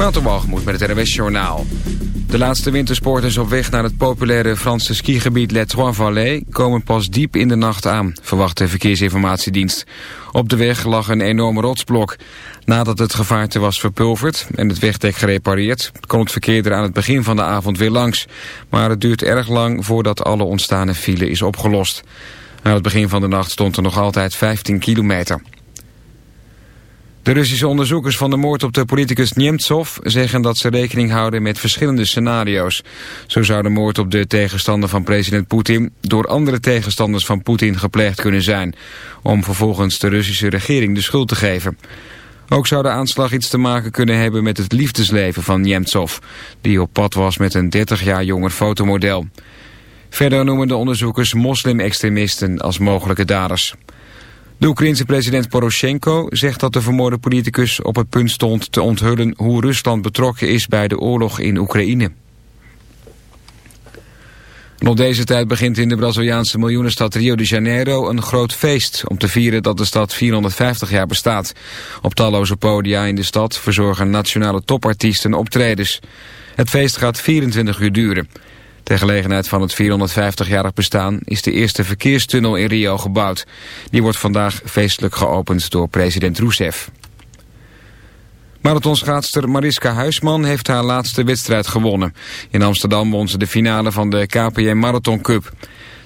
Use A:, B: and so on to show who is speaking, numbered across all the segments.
A: Waterbalgemoed met het RWS Journaal. De laatste wintersporters op weg naar het populaire Franse skigebied Les Trois-Vallées komen pas diep in de nacht aan, verwacht de Verkeersinformatiedienst. Op de weg lag een enorme rotsblok. Nadat het gevaarte was verpulverd en het wegdek gerepareerd, kon het verkeer er aan het begin van de avond weer langs. Maar het duurt erg lang voordat alle ontstane file is opgelost. Aan het begin van de nacht stond er nog altijd 15 kilometer. De Russische onderzoekers van de moord op de politicus Nemtsov zeggen dat ze rekening houden met verschillende scenario's. Zo zou de moord op de tegenstander van president Poetin door andere tegenstanders van Poetin gepleegd kunnen zijn, om vervolgens de Russische regering de schuld te geven. Ook zou de aanslag iets te maken kunnen hebben met het liefdesleven van Nemtsov, die op pad was met een 30 jaar jonger fotomodel. Verder noemen de onderzoekers moslim-extremisten als mogelijke daders. De Oekraïense president Poroshenko zegt dat de vermoorde politicus op het punt stond te onthullen hoe Rusland betrokken is bij de oorlog in Oekraïne. Nog deze tijd begint in de Braziliaanse miljoenenstad Rio de Janeiro een groot feest om te vieren dat de stad 450 jaar bestaat. Op talloze podia in de stad verzorgen nationale topartiesten optredens. Het feest gaat 24 uur duren. Ter gelegenheid van het 450-jarig bestaan is de eerste verkeerstunnel in Rio gebouwd. Die wordt vandaag feestelijk geopend door president Rousseff. Marathonschaatster Mariska Huisman heeft haar laatste wedstrijd gewonnen. In Amsterdam won ze de finale van de KPM Marathon Cup.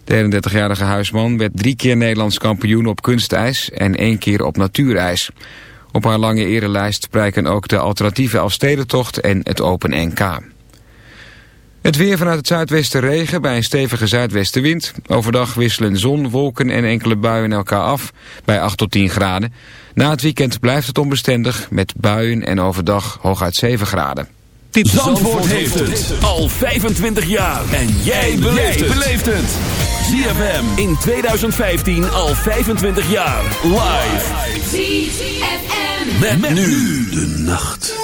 A: De 31-jarige Huisman werd drie keer Nederlands kampioen op kunstijs en één keer op natuurijs. Op haar lange erelijst prijken ook de alternatieve Elfstedentocht en het Open NK. Het weer vanuit het zuidwesten regen bij een stevige zuidwestenwind. Overdag wisselen zon, wolken en enkele buien elkaar af bij 8 tot 10 graden. Na het weekend blijft het onbestendig met buien en overdag hooguit 7 graden.
B: Dit Zandvoort, heeft het al 25 jaar. En jij beleeft het. ZFM in 2015 al 25 jaar. Live. ZFM. met nu de nacht.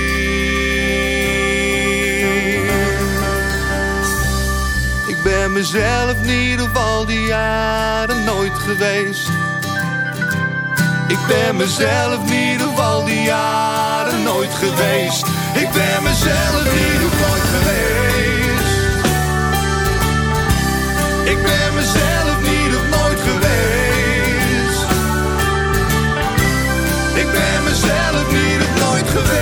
C: Ben mezelf niet op al die jaren nooit geweest. Ik ben mezelf niet op al die jaren nooit geweest. Ik ben mezelf niet op nooit geweest. Ik ben mezelf niet op nooit geweest. Ik ben mezelf niet op nooit geweest.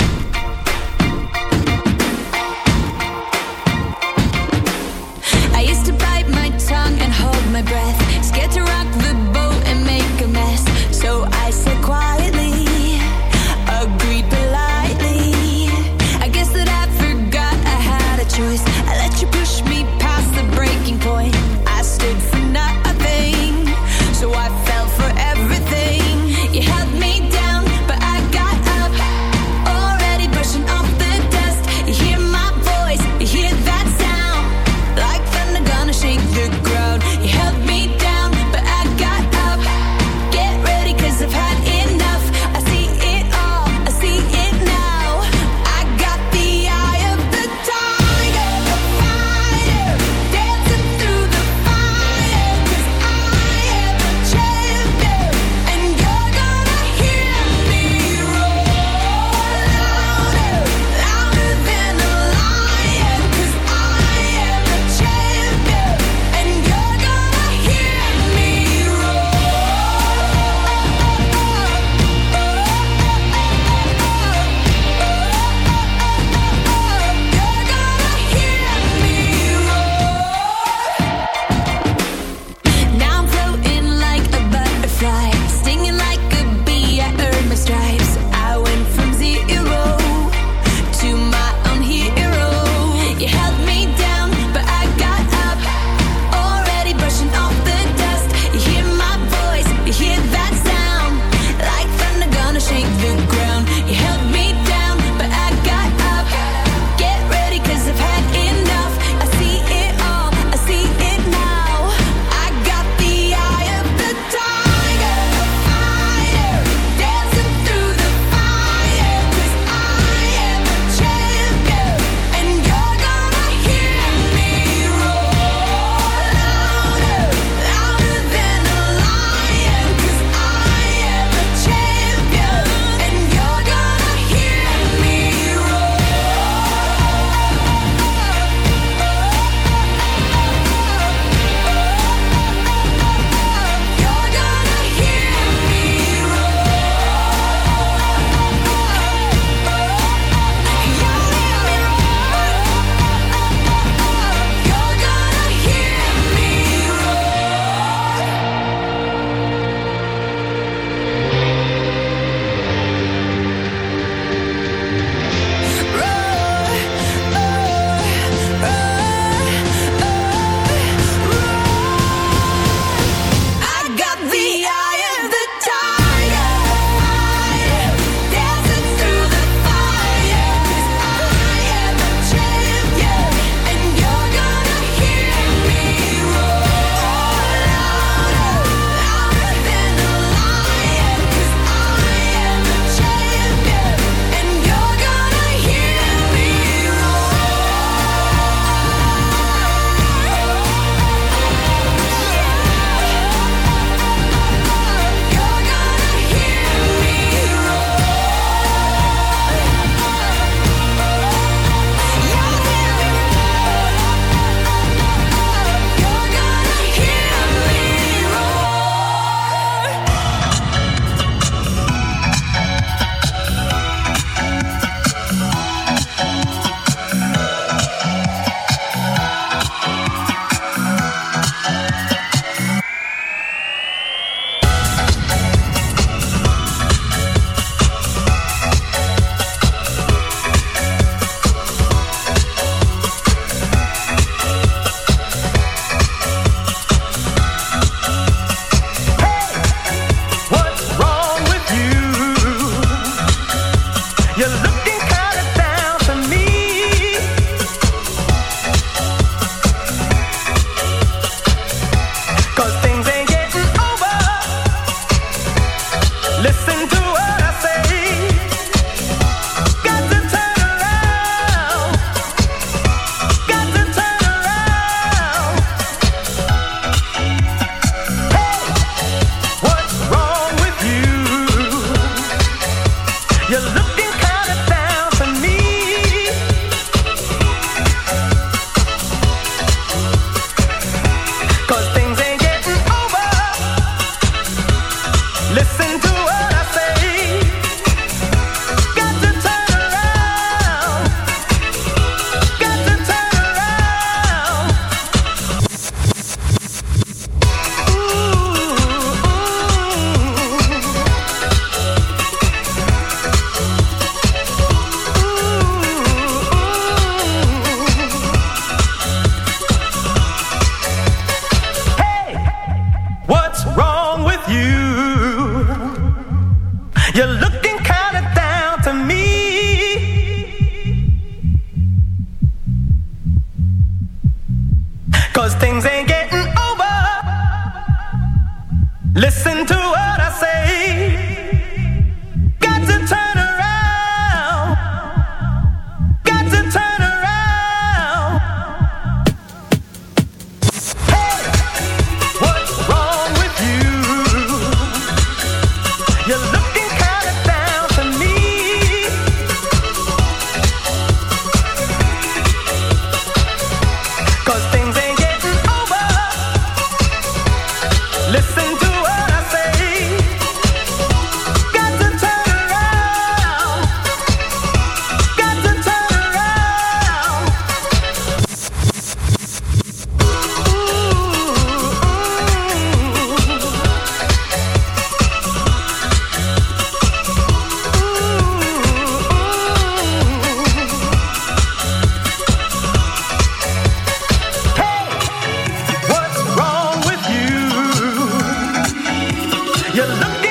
B: 也冷